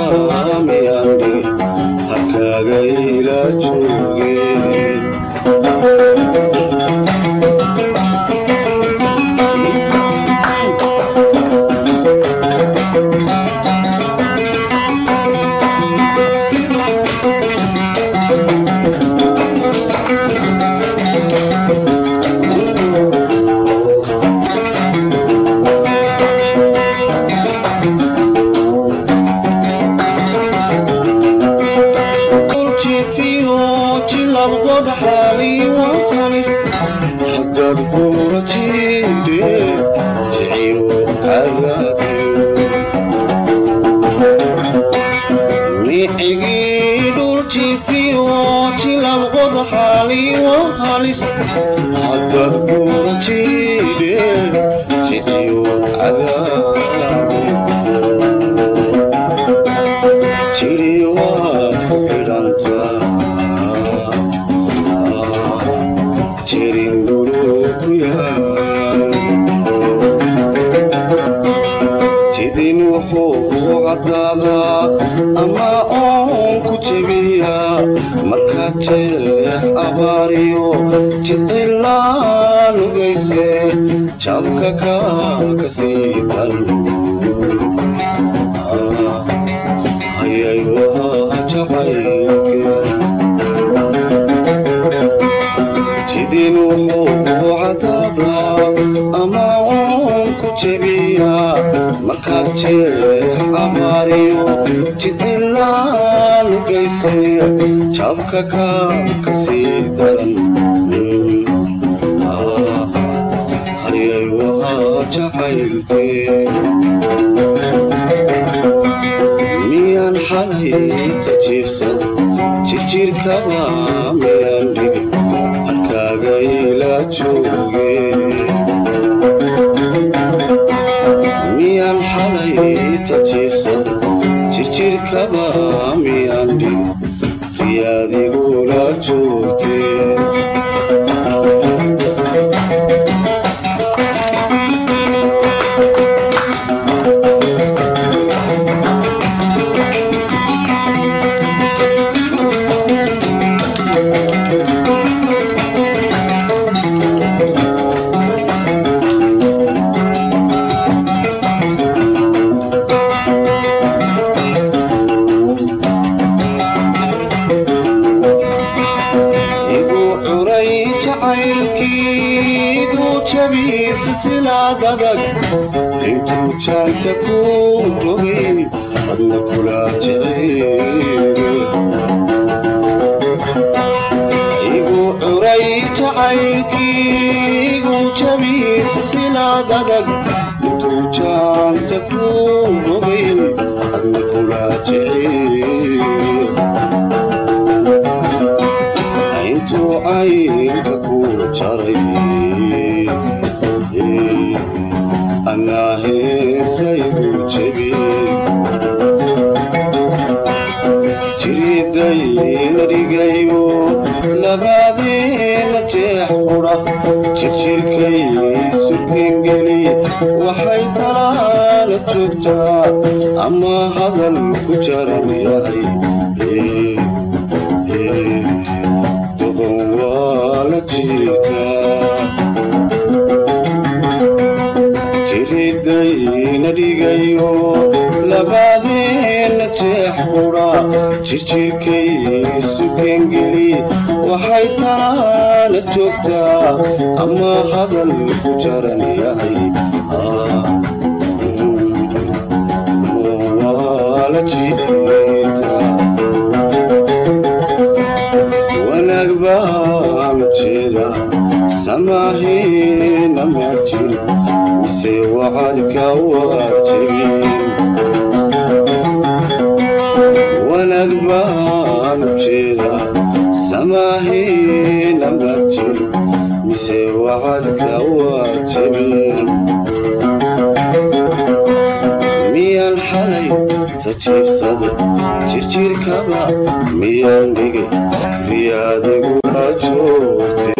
jirjirkaba jirin dhuluu ku yaal jidin wuxuu oon ku jebiyaa markaad jeex abaariyo jidilaa nugayse jabka abaariyo jidilaa nugayse jabka kaaga sii daran hayay waa jacaylke miyaan jirjirkaba miyaan halkaaga ila jooge riyaadigula silsilaad adag intuu jaanta talaala joogtaa ama hadal ku jaran yahay la dhigayo labaadeena jeex qudha jirjirkay waxay talaala joogtaa ama hadal ku jaran yahay wanaag baanu jeedaa samaahina ma mise waxaad ka waajibin xalay tajiibsada jirjirkaba miyaan dhigay riyaadigu ajoogti